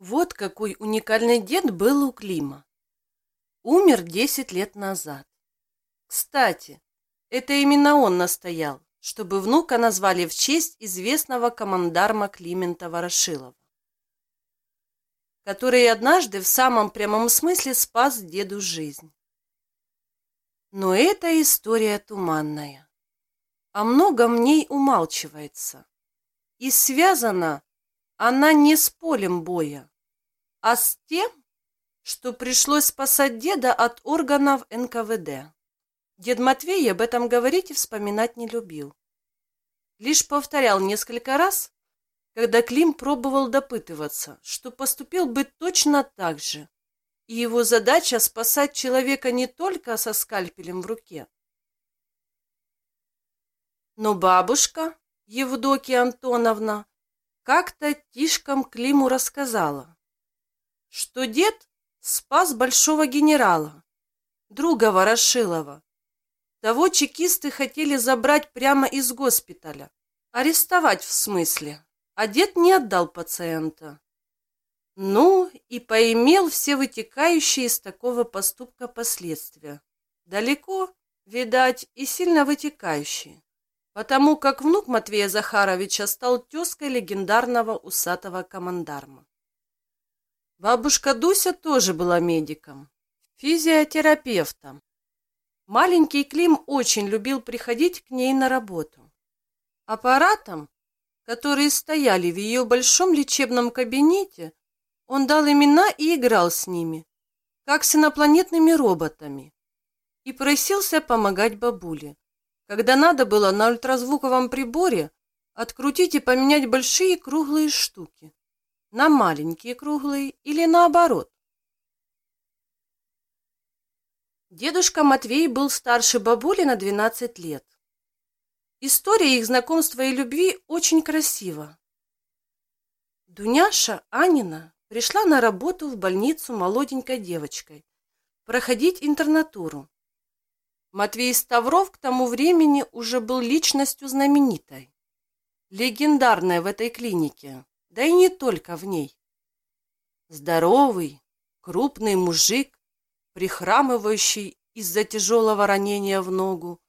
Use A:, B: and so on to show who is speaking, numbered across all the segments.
A: Вот какой уникальный дед был у Клима. Умер 10 лет назад. Кстати, это именно он настоял, чтобы внука назвали в честь известного командарма Климента Ворошилова, который однажды в самом прямом смысле спас деду жизнь. Но эта история туманная. О многом в ней умалчивается. И связана она не с полем боя, а с тем, что пришлось спасать деда от органов НКВД. Дед Матвей об этом говорить и вспоминать не любил. Лишь повторял несколько раз, когда Клим пробовал допытываться, что поступил бы точно так же, и его задача спасать человека не только со скальпелем в руке. Но бабушка, Евдокия Антоновна, как-то тишком Климу рассказала, что дед спас большого генерала, друга Ворошилова. Того чекисты хотели забрать прямо из госпиталя. Арестовать в смысле. А дед не отдал пациента. Ну, и поимел все вытекающие из такого поступка последствия. Далеко, видать, и сильно вытекающие. Потому как внук Матвея Захаровича стал тезкой легендарного усатого командарма. Бабушка Дуся тоже была медиком, физиотерапевтом. Маленький Клим очень любил приходить к ней на работу. Аппаратом, которые стояли в ее большом лечебном кабинете, он дал имена и играл с ними, как с инопланетными роботами, и просился помогать бабуле, когда надо было на ультразвуковом приборе открутить и поменять большие круглые штуки на маленькие круглые или наоборот. Дедушка Матвей был старше бабули на 12 лет. История их знакомства и любви очень красива. Дуняша Анина пришла на работу в больницу молоденькой девочкой проходить интернатуру. Матвей Ставров к тому времени уже был личностью знаменитой, легендарной в этой клинике да и не только в ней. Здоровый, крупный мужик, прихрамывающий из-за тяжелого ранения в ногу,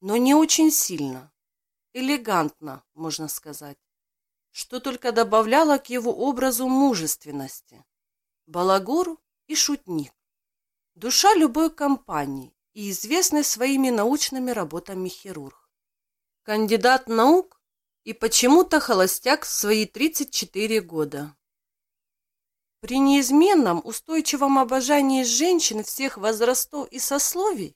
A: но не очень сильно, элегантно, можно сказать, что только добавляло к его образу мужественности. Балагур и шутник, душа любой компании и известный своими научными работами хирург. Кандидат наук и почему-то холостяк в свои 34 года. При неизменном устойчивом обожании женщин всех возрастов и сословий,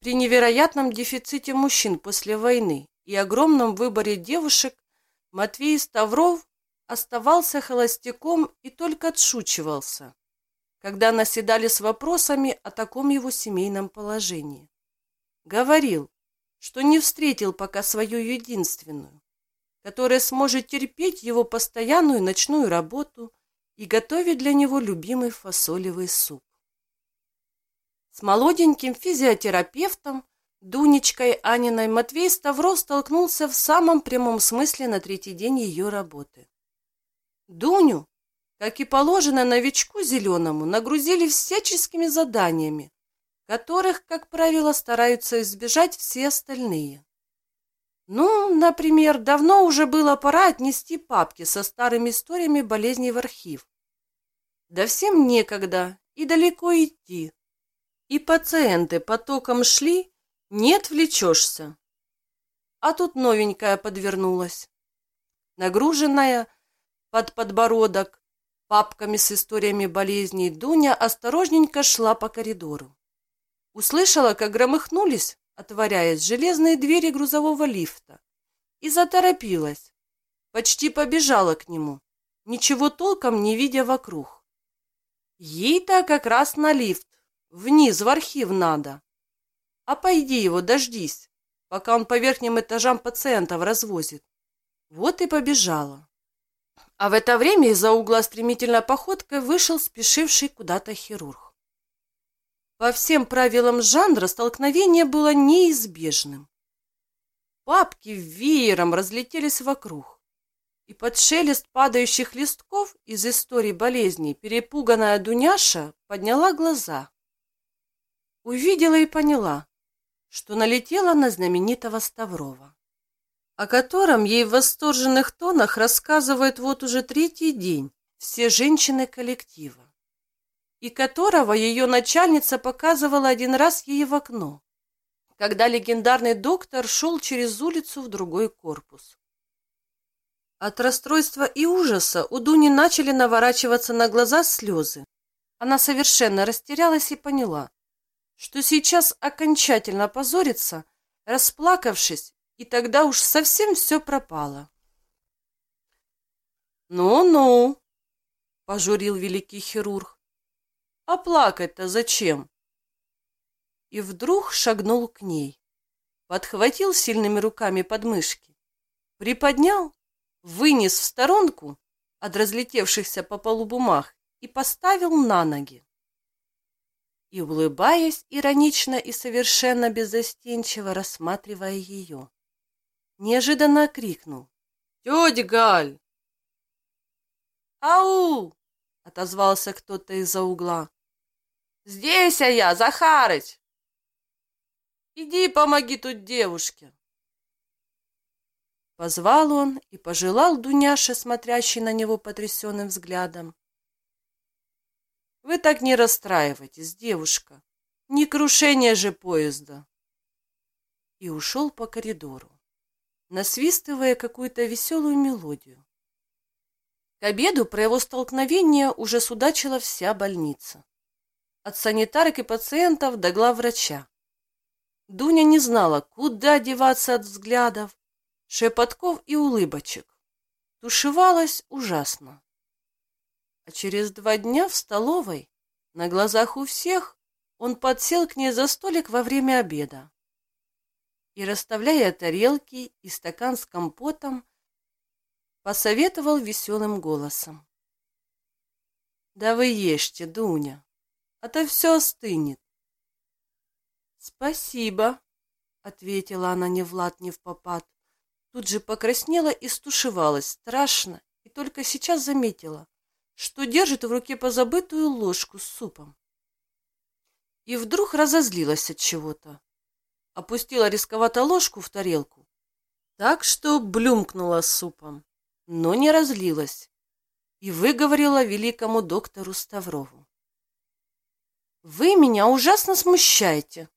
A: при невероятном дефиците мужчин после войны и огромном выборе девушек, Матвей Ставров оставался холостяком и только отшучивался, когда наседали с вопросами о таком его семейном положении. Говорил, что не встретил пока свою единственную, которая сможет терпеть его постоянную ночную работу и готовить для него любимый фасолевый суп. С молоденьким физиотерапевтом Дунечкой Аниной Матвей Ставров столкнулся в самом прямом смысле на третий день ее работы. Дуню, как и положено новичку зеленому, нагрузили всяческими заданиями, которых, как правило, стараются избежать все остальные. Ну, например, давно уже было пора отнести папки со старыми историями болезней в архив. Да всем некогда и далеко идти. И пациенты потоком шли, не отвлечешься. А тут новенькая подвернулась. Нагруженная под подбородок папками с историями болезней, Дуня осторожненько шла по коридору. Услышала, как громыхнулись отворяясь железные двери грузового лифта, и заторопилась. Почти побежала к нему, ничего толком не видя вокруг. Ей-то как раз на лифт, вниз в архив надо. А пойди его, дождись, пока он по верхним этажам пациентов развозит. Вот и побежала. А в это время из-за угла стремительной походкой вышел спешивший куда-то хирург. По всем правилам жанра столкновение было неизбежным. Папки веером разлетелись вокруг. И под шелест падающих листков из истории болезней перепуганная Дуняша подняла глаза. Увидела и поняла, что налетела на знаменитого Ставрова, о котором ей в восторженных тонах рассказывают вот уже третий день все женщины коллектива, и которого ее начальница показывала один раз ей в окно, когда легендарный доктор шел через улицу в другой корпус. От расстройства и ужаса у Дуни начали наворачиваться на глаза слезы. Она совершенно растерялась и поняла, что сейчас окончательно позорится, расплакавшись, и тогда уж совсем все пропало. «Ну-ну», — пожурил великий хирург, — «а плакать-то зачем?» И вдруг шагнул к ней, подхватил сильными руками подмышки, приподнял, вынес в сторонку от разлетевшихся по полу бумаг и поставил на ноги и, улыбаясь иронично и совершенно беззастенчиво рассматривая ее, неожиданно крикнул. «Тетя Галь!» «Ау!» — отозвался кто-то из-за угла. «Здесь а я, Захарыч!» «Иди помоги тут девушке!» Позвал он и пожелал Дуняше, смотрящей на него потрясенным взглядом, вы так не расстраивайтесь, девушка. Не крушение же поезда. И ушел по коридору, насвистывая какую-то веселую мелодию. К обеду про его столкновение уже судачила вся больница. От санитарок и пациентов до главврача. Дуня не знала, куда деваться от взглядов, шепотков и улыбочек. Тушевалась ужасно. А через два дня в столовой, на глазах у всех, он подсел к ней за столик во время обеда. И, расставляя тарелки и стакан с компотом, посоветовал веселым голосом. «Да вы ешьте, Дуня, а то все остынет». «Спасибо», — ответила она не в лад, не в попад. Тут же покраснела и стушевалась страшно, и только сейчас заметила, что держит в руке позабытую ложку с супом. И вдруг разозлилась от чего-то. Опустила рисковато ложку в тарелку, так что блюмкнула супом, но не разлилась и выговорила великому доктору Ставрову. «Вы меня ужасно смущаете!»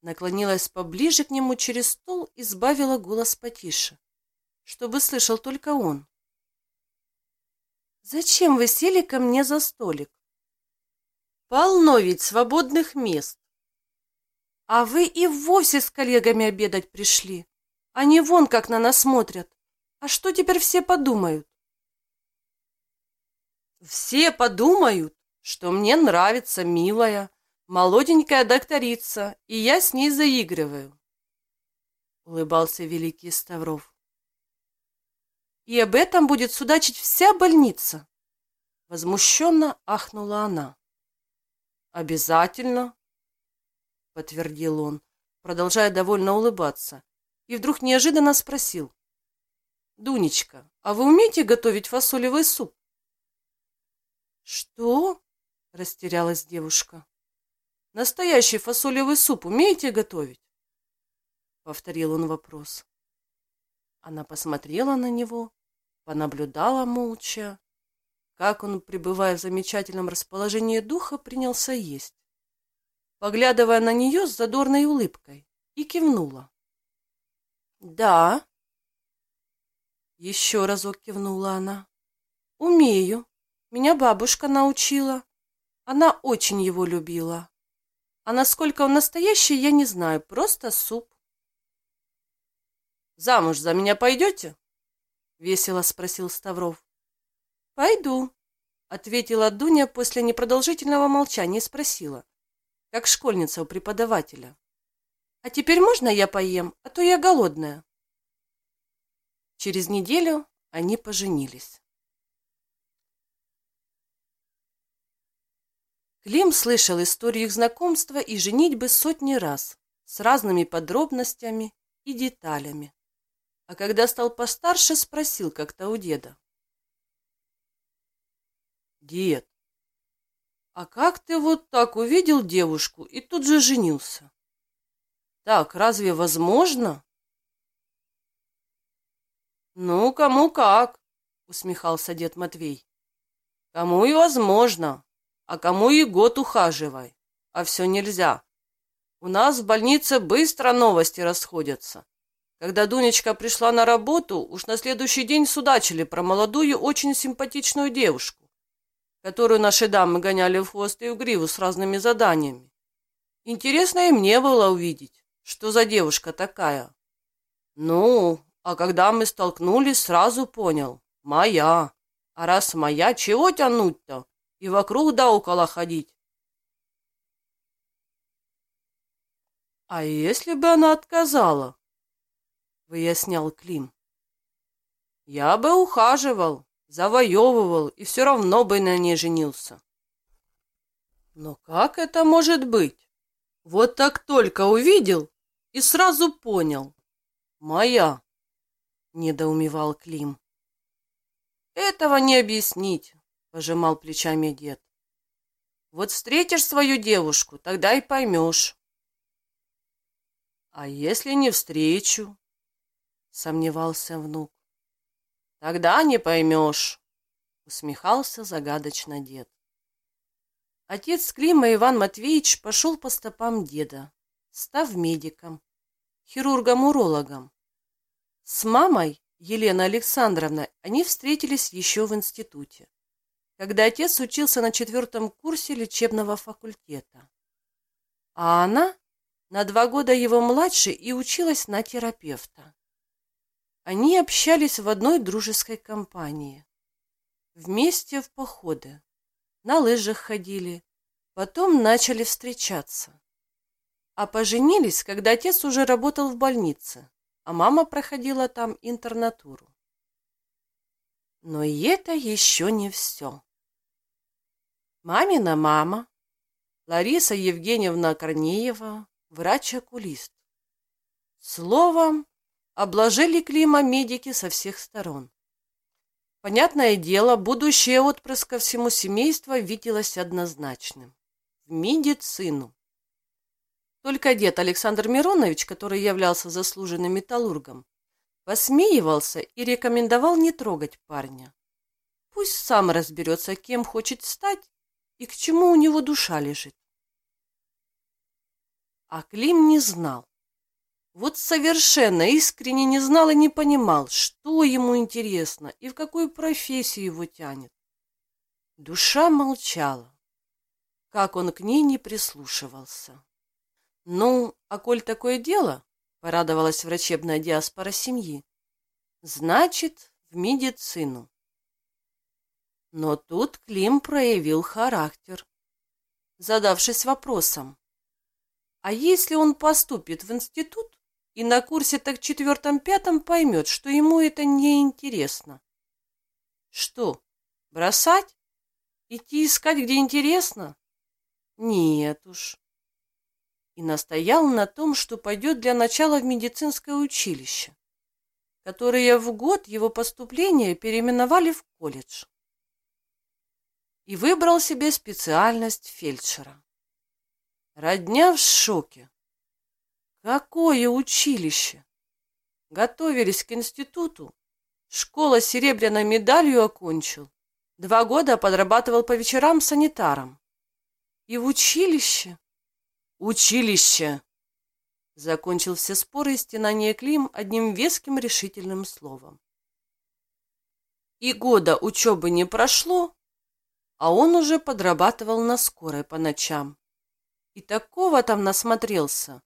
A: Наклонилась поближе к нему через стол и сбавила голос потише, чтобы слышал только он. Зачем вы сели ко мне за столик? Полно ведь свободных мест. А вы и вовсе с коллегами обедать пришли. Они вон как на нас смотрят. А что теперь все подумают? Все подумают, что мне нравится милая, молоденькая докторица, и я с ней заигрываю. Улыбался великий Ставров. И об этом будет судачить вся больница. Возмущенно ахнула она. Обязательно, подтвердил он, продолжая довольно улыбаться, и вдруг неожиданно спросил. Дунечка, а вы умеете готовить фасолевый суп? Что? Растерялась девушка. Настоящий фасолевый суп умеете готовить? Повторил он вопрос. Она посмотрела на него, понаблюдала молча, как он, пребывая в замечательном расположении духа, принялся есть, поглядывая на нее с задорной улыбкой, и кивнула. «Да», — еще разок кивнула она, — «умею. Меня бабушка научила. Она очень его любила. А насколько он настоящий, я не знаю, просто суп. Замуж за меня пойдете? Весело спросил Ставров. Пойду, ответила Дуня после непродолжительного молчания и спросила, как школьница у преподавателя. А теперь можно я поем, а то я голодная. Через неделю они поженились. Клим слышал историю их знакомства и женитьбы сотни раз, с разными подробностями и деталями. а когда стал постарше, спросил как-то у деда. «Дед, а как ты вот так увидел девушку и тут же женился? Так, разве возможно?» «Ну, кому как», — усмехался дед Матвей. «Кому и возможно, а кому и год ухаживай, а все нельзя. У нас в больнице быстро новости расходятся. Когда Дунечка пришла на работу, уж на следующий день судачили про молодую, очень симпатичную девушку, которую наши дамы гоняли в хвост и в гриву с разными заданиями. Интересно и мне было увидеть, что за девушка такая. Ну, а когда мы столкнулись, сразу понял – моя. А раз моя, чего тянуть-то? И вокруг да около ходить. А если бы она отказала? — выяснял Клим. «Я бы ухаживал, завоевывал и все равно бы на ней женился». «Но как это может быть? Вот так только увидел и сразу понял. Моя!» — недоумевал Клим. «Этого не объяснить», — пожимал плечами дед. «Вот встретишь свою девушку, тогда и поймешь». «А если не встречу?» сомневался внук. Тогда не поймешь, усмехался загадочно дед. Отец Клима Иван Матвеевич пошел по стопам деда, став медиком, хирургом-урологом. С мамой, Еленой Александровной, они встретились еще в институте, когда отец учился на четвертом курсе лечебного факультета. А она на два года его младше и училась на терапевта. Они общались в одной дружеской компании. Вместе в походы. На лыжах ходили. Потом начали встречаться. А поженились, когда отец уже работал в больнице, а мама проходила там интернатуру. Но и это еще не все. Мамина мама, Лариса Евгеньевна Корнеева, врач-окулист. Словом, обложили Клима медики со всех сторон. Понятное дело, будущее отпрыска всему семейства виделось однозначным – в медицину. Только дед Александр Миронович, который являлся заслуженным металлургом, посмеивался и рекомендовал не трогать парня. Пусть сам разберется, кем хочет стать и к чему у него душа лежит. А Клим не знал, вот совершенно искренне не знал и не понимал, что ему интересно и в какую профессию его тянет. Душа молчала, как он к ней не прислушивался. «Ну, а коль такое дело, — порадовалась врачебная диаспора семьи, — значит, в медицину». Но тут Клим проявил характер, задавшись вопросом, а если он поступит в институт, и на курсе так четвертом-пятом поймет, что ему это не интересно. Что, бросать? Идти искать, где интересно? Нет уж. И настоял на том, что пойдет для начала в медицинское училище, которое в год его поступления переименовали в колледж. И выбрал себе специальность фельдшера. Родня в шоке. Какое училище? Готовились к институту. Школа серебряной медалью окончил. Два года подрабатывал по вечерам санитаром. И в училище? Училище! Закончил все споры и стенания Клим одним веским решительным словом. И года учебы не прошло, а он уже подрабатывал на скорой по ночам. И такого там насмотрелся,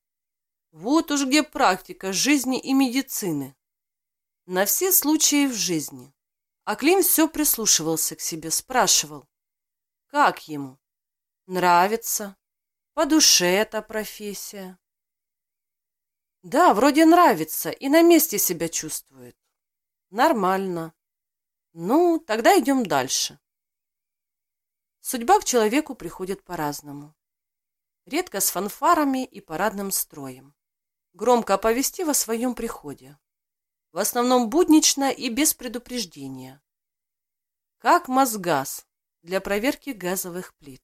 A: вот уж где практика жизни и медицины. На все случаи в жизни. А Клим все прислушивался к себе, спрашивал, как ему? Нравится? По душе эта профессия? Да, вроде нравится и на месте себя чувствует. Нормально. Ну, тогда идем дальше. Судьба к человеку приходит по-разному. Редко с фанфарами и парадным строем громко оповестив о своем приходе. в основном буднично и без предупреждения. Как Мосгаз для проверки газовых плит.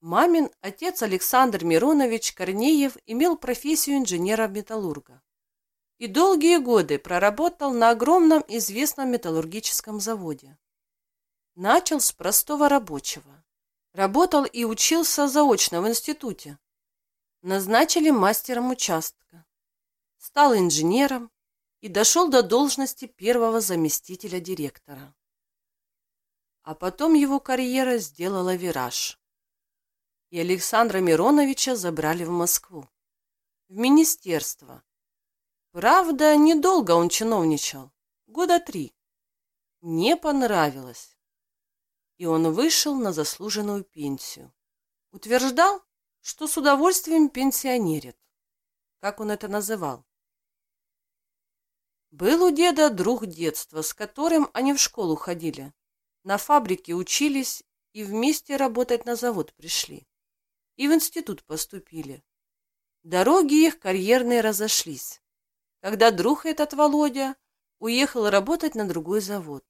A: Мамин отец Александр Миронович Корнеев имел профессию инженера-металлурга и долгие годы проработал на огромном известном металлургическом заводе. Начал с простого рабочего. Работал и учился заочно в институте. Назначили мастером участка. Стал инженером и дошел до должности первого заместителя директора. А потом его карьера сделала вираж. И Александра Мироновича забрали в Москву. В министерство. Правда, недолго он чиновничал. Года три. Не понравилось и он вышел на заслуженную пенсию. Утверждал, что с удовольствием пенсионерит, как он это называл. Был у деда друг детства, с которым они в школу ходили, на фабрике учились и вместе работать на завод пришли. И в институт поступили. Дороги их карьерные разошлись, когда друг этот Володя уехал работать на другой завод.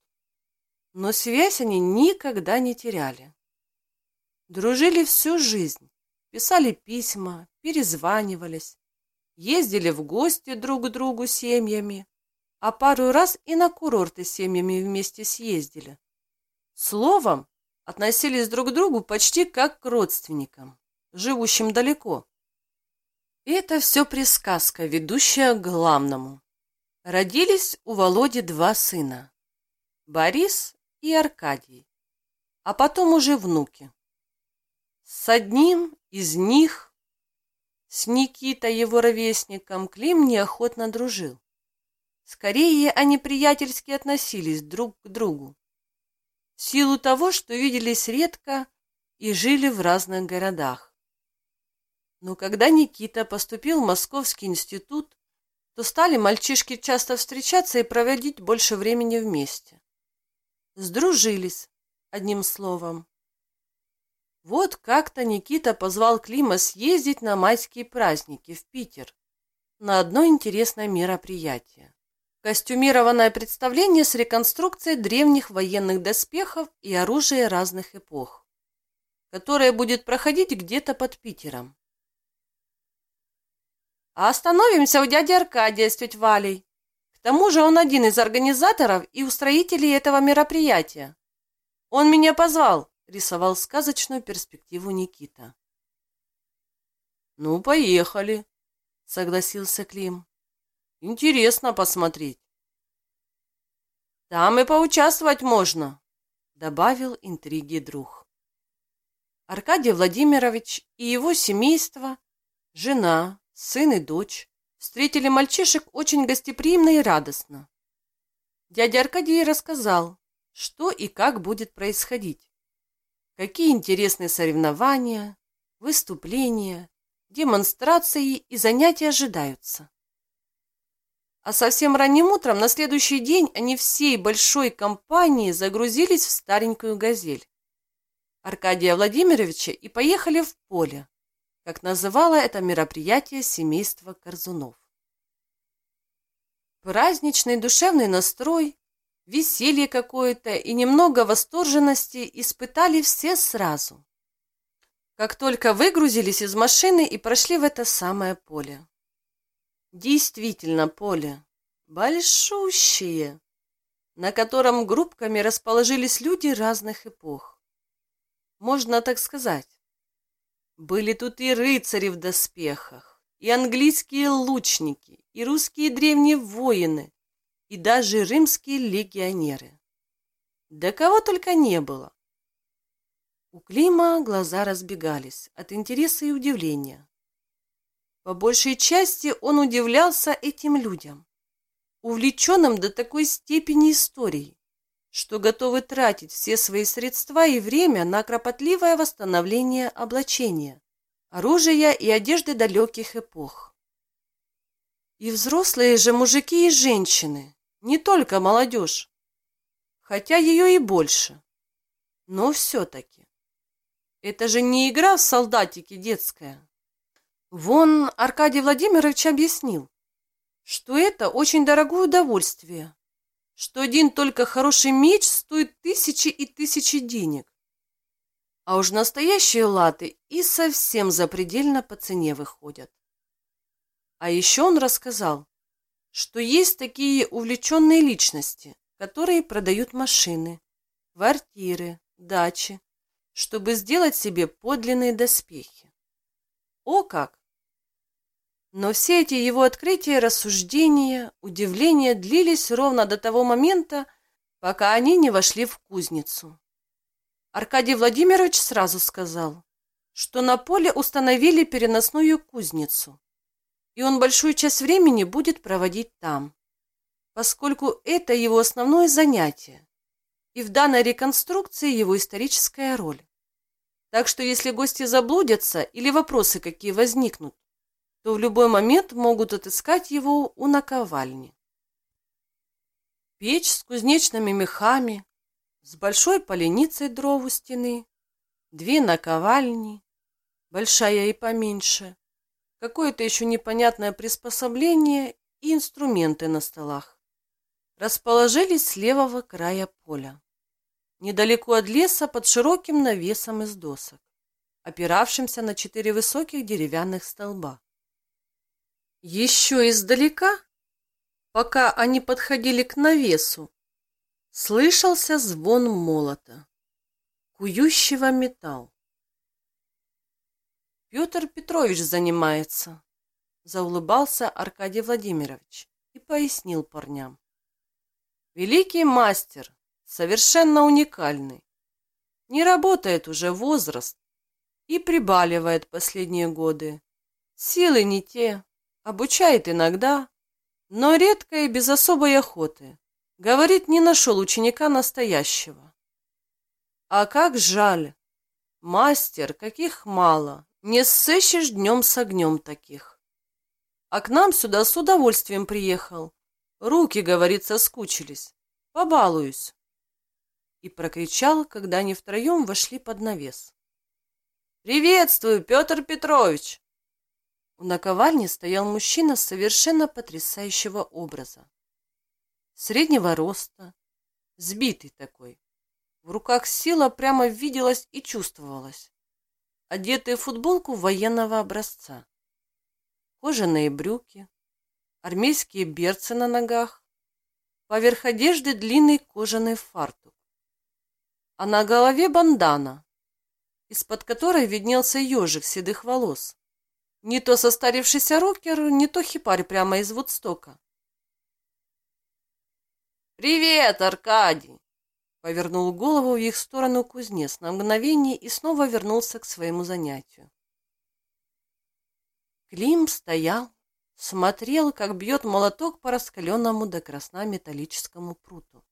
A: Но связь они никогда не теряли. Дружили всю жизнь, писали письма, перезванивались, ездили в гости друг к другу семьями, а пару раз и на курорты семьями вместе съездили. Словом, относились друг к другу почти как к родственникам, живущим далеко. И это все присказка, ведущая к главному. Родились у Володи два сына. Борис и Аркадий, а потом уже внуки. С одним из них, с Никитой, его ровесником, Клим неохотно дружил. Скорее, они приятельски относились друг к другу. В силу того, что виделись редко и жили в разных городах. Но когда Никита поступил в Московский институт, то стали мальчишки часто встречаться и проводить больше времени вместе. Сдружились, одним словом. Вот как-то Никита позвал Клима съездить на майские праздники в Питер на одно интересное мероприятие. Костюмированное представление с реконструкцией древних военных доспехов и оружия разных эпох, которое будет проходить где-то под Питером. А остановимся у дяди Аркадия с тетей Валей, тому же он один из организаторов и устроителей этого мероприятия. Он меня позвал, рисовал сказочную перспективу Никита. Ну, поехали, согласился Клим. Интересно посмотреть. Там и поучаствовать можно, добавил интриги друг. Аркадий Владимирович и его семейство, жена, сын и дочь встретили мальчишек очень гостеприимно и радостно. Дядя Аркадий рассказал, что и как будет происходить, какие интересные соревнования, выступления, демонстрации и занятия ожидаются. А совсем ранним утром на следующий день они всей большой компанией загрузились в старенькую «Газель» Аркадия Владимировича и поехали в поле, как называло это мероприятие семейство Корзунов. Праздничный душевный настрой, веселье какое-то и немного восторженности испытали все сразу, как только выгрузились из машины и прошли в это самое поле. Действительно поле, большущее, на котором группками расположились люди разных эпох. Можно так сказать. Были тут и рыцари в доспехах, и английские лучники, и русские древние воины, и даже римские легионеры. Да кого только не было. У Клима глаза разбегались от интереса и удивления. По большей части он удивлялся этим людям, увлеченным до такой степени историей, что готовы тратить все свои средства и время на кропотливое восстановление облачения, оружия и одежды далеких эпох. И взрослые же мужики и женщины, не только молодежь, хотя ее и больше, но все-таки. Это же не игра в солдатики детская. Вон Аркадий Владимирович объяснил, что это очень дорогое удовольствие, что один только хороший меч стоит тысячи и тысячи денег. А уж настоящие латы и совсем запредельно по цене выходят. А еще он рассказал, что есть такие увлеченные личности, которые продают машины, квартиры, дачи, чтобы сделать себе подлинные доспехи. О как! Но все эти его открытия, рассуждения, удивления длились ровно до того момента, пока они не вошли в кузницу. Аркадий Владимирович сразу сказал, что на поле установили переносную кузницу, и он большую часть времени будет проводить там, поскольку это его основное занятие, и в данной реконструкции его историческая роль. Так что если гости заблудятся или вопросы какие возникнут, то в любой момент могут отыскать его у наковальни. Печь с кузнечными мехами, с большой поленицей дров у стены, две наковальни, большая и поменьше, какое-то еще непонятное приспособление и инструменты на столах. Расположились с левого края поля, недалеко от леса под широким навесом из досок, опиравшимся на четыре высоких деревянных столба. Еще издалека, пока они подходили к навесу, слышался звон молота, кующего металл. Петр Петрович занимается, заулыбался Аркадий Владимирович и пояснил парням. Великий мастер, совершенно уникальный. Не работает уже возраст и прибаливает последние годы. Силы не те, обучает иногда, но редко и без особой охоты. Говорит, не нашел ученика настоящего. А как жаль! Мастер, каких мало, не сыщешь днем с огнем таких. А к нам сюда с удовольствием приехал. Руки, говорит, соскучились. Побалуюсь. И прокричал, когда они втроем вошли под навес. «Приветствую, Петр Петрович!» У наковальни стоял мужчина совершенно потрясающего образа среднего роста, сбитый такой. В руках сила прямо виделась и чувствовалась. Одетый в футболку военного образца. Кожаные брюки, армейские берцы на ногах, поверх одежды длинный кожаный фартук. А на голове бандана, из-под которой виднелся ежик седых волос. Не то состарившийся рокер, не то хипарь прямо из Вудстока. «Привет, Аркадий!» Повернул голову в их сторону кузнец на мгновение и снова вернулся к своему занятию. Клим стоял, смотрел, как бьет молоток по раскаленному до красна металлическому пруту,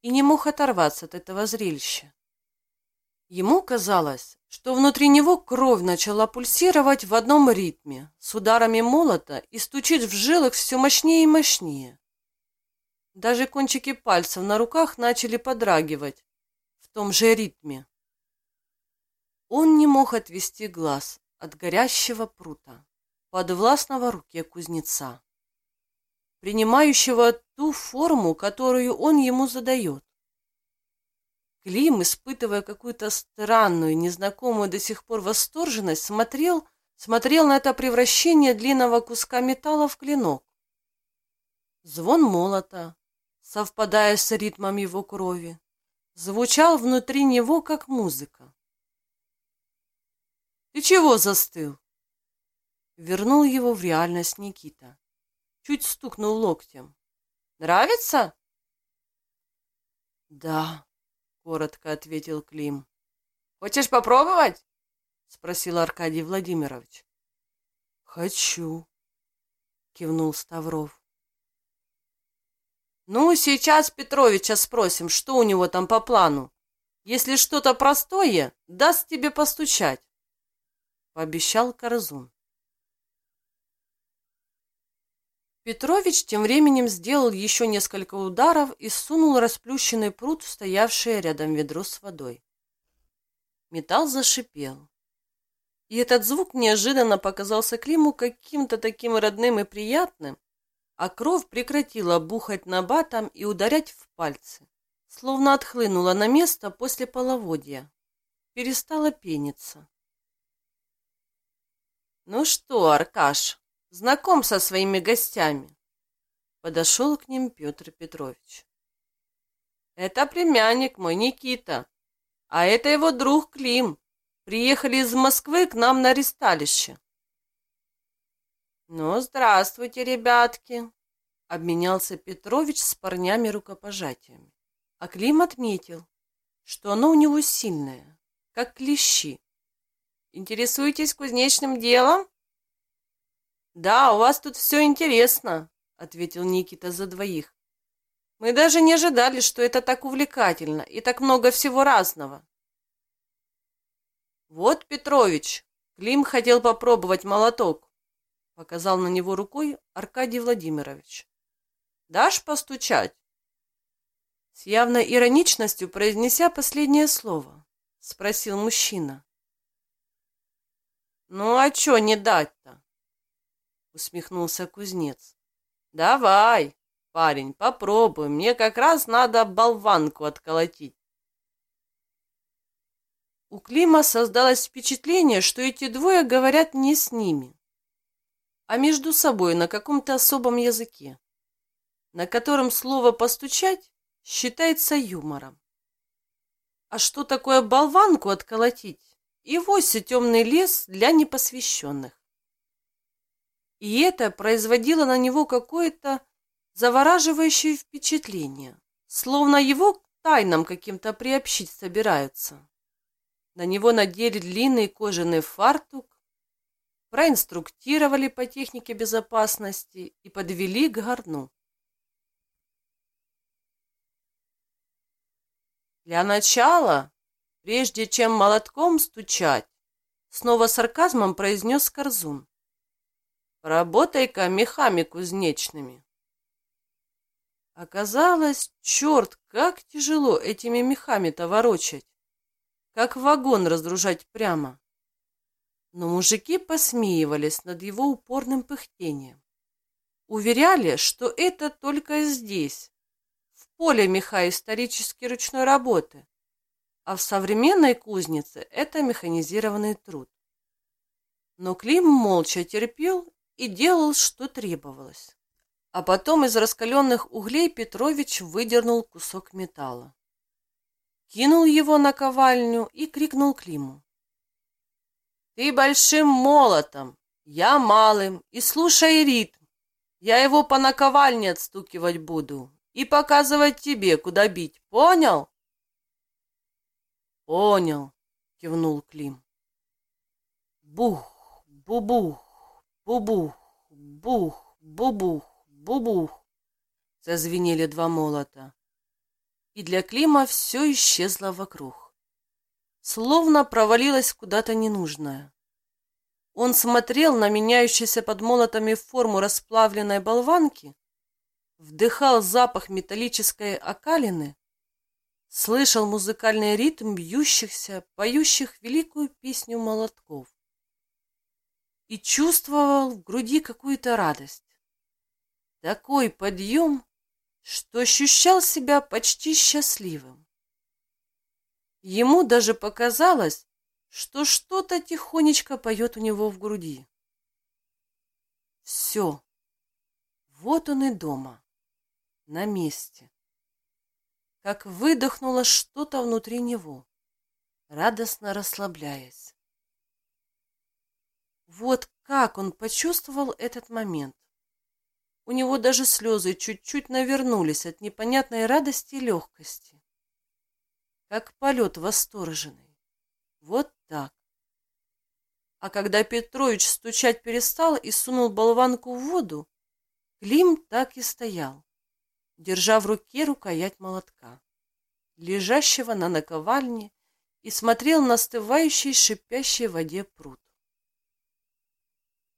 A: и не мог оторваться от этого зрелища. Ему казалось, что внутри него кровь начала пульсировать в одном ритме, с ударами молота и стучит в жилах все мощнее и мощнее. Даже кончики пальцев на руках начали подрагивать в том же ритме. Он не мог отвести глаз от горящего прута, подвластного руке кузнеца, принимающего ту форму, которую он ему задает. Клим, испытывая какую-то странную, незнакомую до сих пор восторженность, смотрел, смотрел на это превращение длинного куска металла в клинок. Звон молота, совпадая с ритмом его крови, звучал внутри него, как музыка. «Ты чего застыл?» Вернул его в реальность Никита. Чуть стукнул локтем. «Нравится?» «Да», — коротко ответил Клим. «Хочешь попробовать?» — спросил Аркадий Владимирович. «Хочу», — кивнул Ставров. Ну, сейчас Петровича спросим, что у него там по плану. Если что-то простое, даст тебе постучать. Пообещал Корзун. Петрович тем временем сделал еще несколько ударов и сунул расплющенный пруд в стоявшее рядом ведро с водой. Металл зашипел. И этот звук неожиданно показался Климу каким-то таким родным и приятным, а кровь прекратила бухать на батом и ударять в пальцы, словно отхлынула на место после половодья. Перестала пениться. «Ну что, Аркаш, знаком со своими гостями?» Подошел к ним Петр Петрович. «Это племянник мой, Никита, а это его друг Клим. Приехали из Москвы к нам на ресталище». «Ну, здравствуйте, ребятки!» — обменялся Петрович с парнями рукопожатиями. А Клим отметил, что оно у него сильное, как клещи. «Интересуетесь кузнечным делом?» «Да, у вас тут все интересно», — ответил Никита за двоих. «Мы даже не ожидали, что это так увлекательно и так много всего разного». «Вот, Петрович, Клим хотел попробовать молоток. — показал на него рукой Аркадий Владимирович. «Дашь постучать?» С явной ироничностью произнеся последнее слово, спросил мужчина. «Ну, а чё не дать-то?» усмехнулся кузнец. «Давай, парень, попробуй, мне как раз надо болванку отколотить». У Клима создалось впечатление, что эти двое говорят не с ними а между собой на каком-то особом языке, на котором слово «постучать» считается юмором. А что такое болванку отколотить? И вовсе темный лес для непосвященных. И это производило на него какое-то завораживающее впечатление, словно его к тайнам каким-то приобщить собираются. На него надели длинный кожаный фартук, проинструктировали по технике безопасности и подвели к горну. Для начала, прежде чем молотком стучать, снова сарказмом произнес Корзун. Поработай-ка мехами кузнечными. Оказалось, черт, как тяжело этими мехами-то ворочать. Как вагон разгружать прямо но мужики посмеивались над его упорным пыхтением. Уверяли, что это только здесь, в поле меха исторической ручной работы, а в современной кузнице это механизированный труд. Но Клим молча терпел и делал, что требовалось. А потом из раскаленных углей Петрович выдернул кусок металла. Кинул его на ковальню и крикнул Климу. Ты большим молотом, я малым, и слушай ритм. Я его по наковальне отстукивать буду и показывать тебе, куда бить. Понял? Понял, кивнул Клим. Бух, бубух, бубух, бух, бубух, бубух. Зазвенели два молота. И для Клима все исчезло вокруг словно провалилась куда-то ненужная. Он смотрел на меняющуюся под молотами форму расплавленной болванки, вдыхал запах металлической окалины, слышал музыкальный ритм бьющихся, поющих великую песню молотков и чувствовал в груди какую-то радость. Такой подъем, что ощущал себя почти счастливым. Ему даже показалось, что что-то тихонечко поет у него в груди. Все. Вот он и дома. На месте. Как выдохнуло что-то внутри него, радостно расслабляясь. Вот как он почувствовал этот момент. У него даже слезы чуть-чуть навернулись от непонятной радости и легкости как полет восторженный. Вот так. А когда Петрович стучать перестал и сунул болванку в воду, Клим так и стоял, держа в руке рукоять молотка, лежащего на наковальне, и смотрел на остывающий шипящей воде пруд.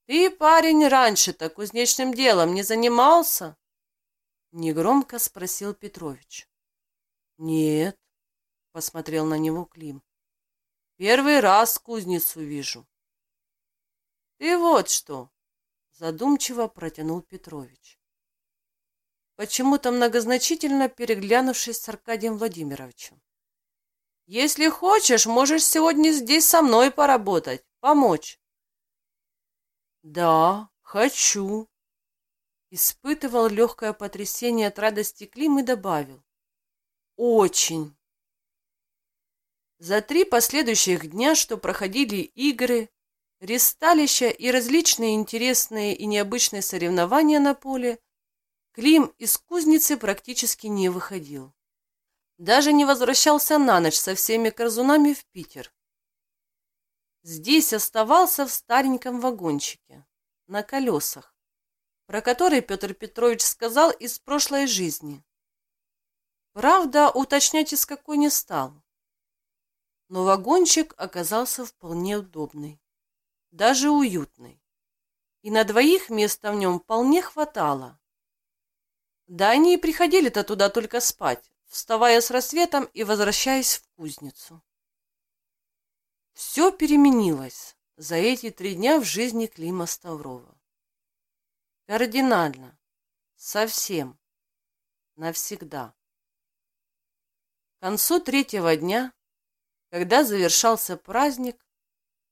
A: «Ты, парень, раньше-то кузнечным делом не занимался?» Негромко спросил Петрович. «Нет», посмотрел на него Клим. Первый раз кузницу вижу. Ты вот что, задумчиво протянул Петрович. почему-то многозначительно переглянувшись с Аркадием Владимировичем. «Если хочешь, можешь сегодня здесь со мной поработать, помочь». «Да, хочу», Испытывал легкое потрясение от радости Клим и добавил. Очень. За три последующих дня, что проходили игры, ресталища и различные интересные и необычные соревнования на поле, Клим из кузницы практически не выходил. Даже не возвращался на ночь со всеми корзунами в Питер. Здесь оставался в стареньком вагончике, на колесах про который Петр Петрович сказал из прошлой жизни. Правда, уточнять из какой не стал. Но вагончик оказался вполне удобный, даже уютный. И на двоих места в нем вполне хватало. Да они и приходили-то туда только спать, вставая с рассветом и возвращаясь в кузницу. Все переменилось за эти три дня в жизни Клима Ставрова. Кардинально. Совсем. Навсегда. К концу третьего дня, когда завершался праздник,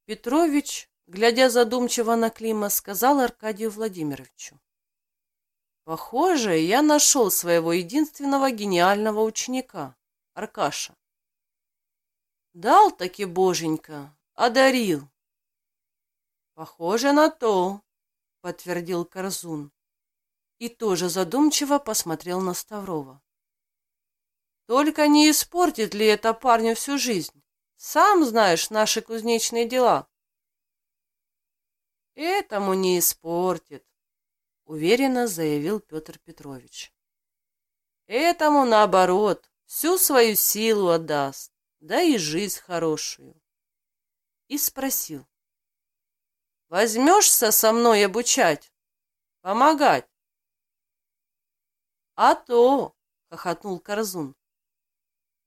A: Петрович, глядя задумчиво на Клима, сказал Аркадию Владимировичу. «Похоже, я нашел своего единственного гениального ученика, Аркаша. Дал таки боженька, одарил. Похоже на то, подтвердил Корзун. И тоже задумчиво посмотрел на Ставрова. Только не испортит ли это парню всю жизнь? Сам знаешь наши кузнечные дела. Этому не испортит, уверенно заявил Петр Петрович. Этому, наоборот, всю свою силу отдаст, да и жизнь хорошую. И спросил. Возьмешься со мной обучать? Помогать? А то, хохотнул Корзун.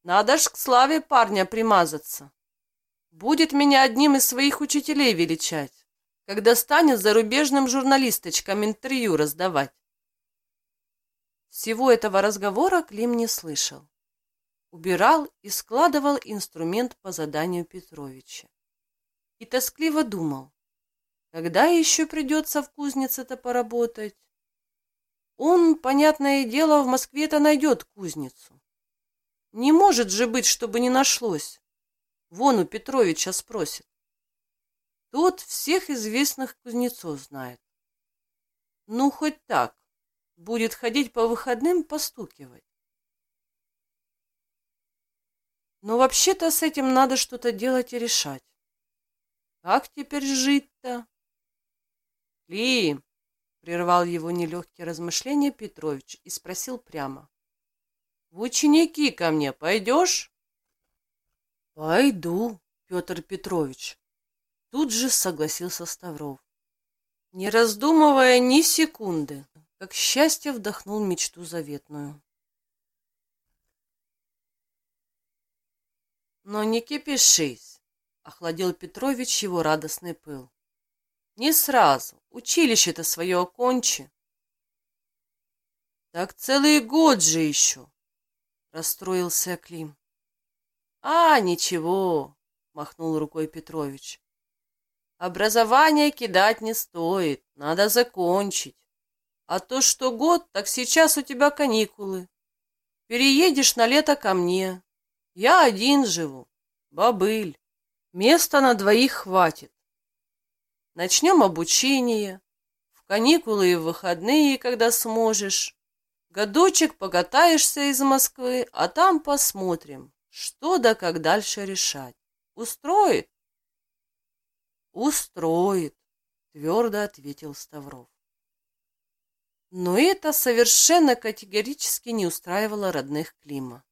A: Надо ж к славе парня примазаться. Будет меня одним из своих учителей величать, когда станет зарубежным журналисточкам интервью раздавать. Всего этого разговора Клим не слышал. Убирал и складывал инструмент по заданию Петровича. И тоскливо думал, когда еще придется в кузнице-то поработать? Он, понятное дело, в Москве-то найдет кузницу. Не может же быть, чтобы не нашлось. Вон у Петровича спросит. Тот всех известных кузнецов знает. Ну, хоть так. Будет ходить по выходным, постукивать. Но вообще-то с этим надо что-то делать и решать. Как теперь жить-то? Ли, прервал его нелегкие размышления Петрович и спросил прямо. В ученики ко мне пойдешь? Пойду, Петр Петрович. Тут же согласился Ставров. Не раздумывая ни секунды, как счастье вдохнул мечту заветную. Но не кипишись, охладил Петрович его радостный пыл. Не сразу. Училище-то свое окончи. Так целый год же еще, расстроился Клим. А, ничего, махнул рукой Петрович. Образование кидать не стоит, надо закончить. А то, что год, так сейчас у тебя каникулы. Переедешь на лето ко мне. Я один живу, бобыль. Места на двоих хватит. Начнем обучение. В каникулы и в выходные, когда сможешь. Годочек покатаешься из Москвы, а там посмотрим, что да как дальше решать. Устроит? Устроит, твердо ответил Ставров. Но это совершенно категорически не устраивало родных Клима.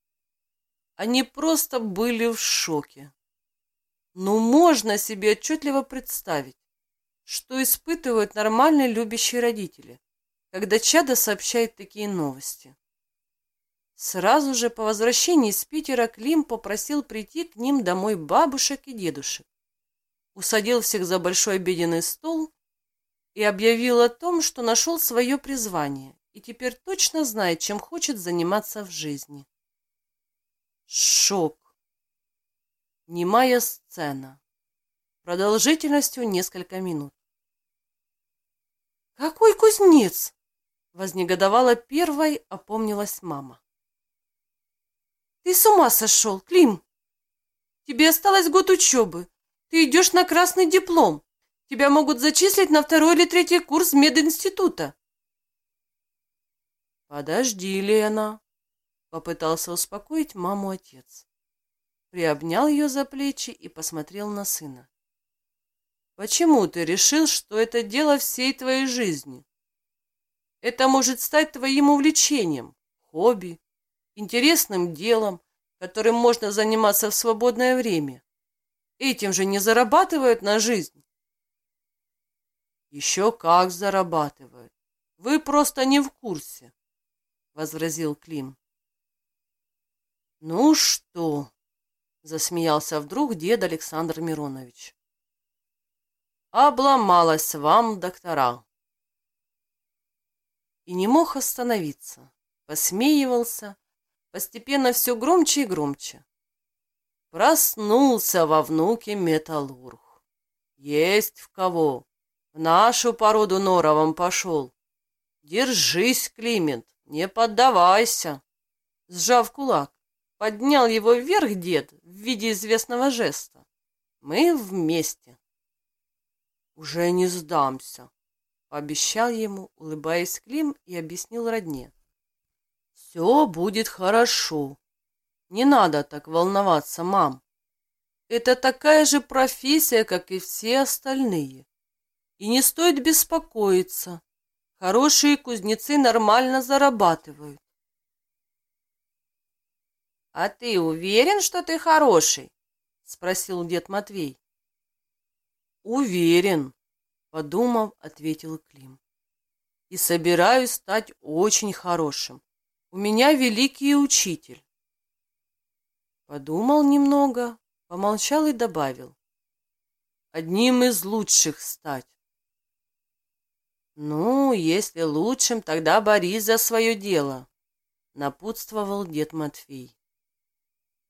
A: Они просто были в шоке. Ну, можно себе отчетливо представить, что испытывают нормальные любящие родители, когда чадо сообщает такие новости. Сразу же по возвращении из Питера Клим попросил прийти к ним домой бабушек и дедушек, усадил всех за большой обеденный стол и объявил о том, что нашел свое призвание и теперь точно знает, чем хочет заниматься в жизни. Шок. Немая сцена. Продолжительностью несколько минут. «Какой кузнец?» — вознегодовала первой, опомнилась мама. «Ты с ума сошел, Клим! Тебе осталось год учебы. Ты идешь на красный диплом. Тебя могут зачислить на второй или третий курс мединститута. Подожди, Лена, попытался успокоить маму отец. Приобнял ее за плечи и посмотрел на сына. Почему ты решил, что это дело всей твоей жизни? Это может стать твоим увлечением, хобби, интересным делом, которым можно заниматься в свободное время. Этим же не зарабатывают на жизнь. Еще как зарабатывают. Вы просто не в курсе, возразил Клим. Ну что? Засмеялся вдруг дед Александр Миронович. Обломалась вам, доктора. И не мог остановиться. Посмеивался, постепенно все громче и громче. Проснулся во внуке металлург. Есть в кого. В нашу породу норовом пошел. Держись, Климент, не поддавайся. Сжав кулак, поднял его вверх дед в виде известного жеста. Мы вместе. Уже не сдамся, пообещал ему, улыбаясь Клим и объяснил родне. Все будет хорошо. Не надо так волноваться, мам. Это такая же профессия, как и все остальные. И не стоит беспокоиться. Хорошие кузнецы нормально зарабатывают. «А ты уверен, что ты хороший?» — спросил дед Матвей. «Уверен», — подумав, ответил Клим. «И собираюсь стать очень хорошим. У меня великий учитель». Подумал немного, помолчал и добавил. «Одним из лучших стать». «Ну, если лучшим, тогда борись за свое дело», — напутствовал дед Матвей.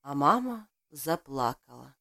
A: А мама заплакала.